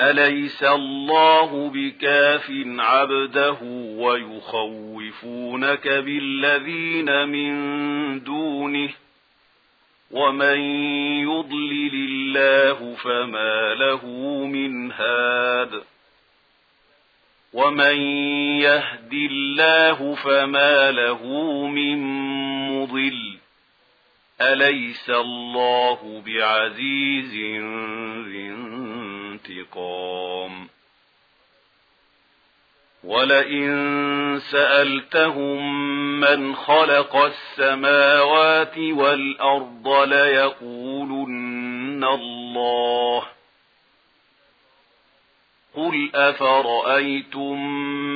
أليس الله بكاف عبده ويخوفونك بالذين من دونه ومن يضلل الله فما له من هاد ومن يهدي الله فما له من مضل أليس الله بعزيز ذنب انتقام ولئن سألتهم من خلق السماوات والأرض ليقولن الله قل أفرأيتم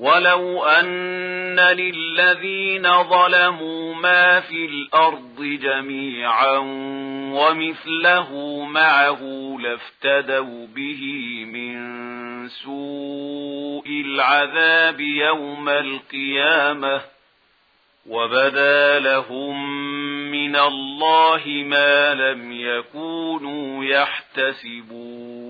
ولو أن للذين ظلموا ما في الأرض جميعا ومثله معه لافتدوا به من سوء العذاب يوم القيامة وبدى لهم من الله ما لم يكونوا يحتسبون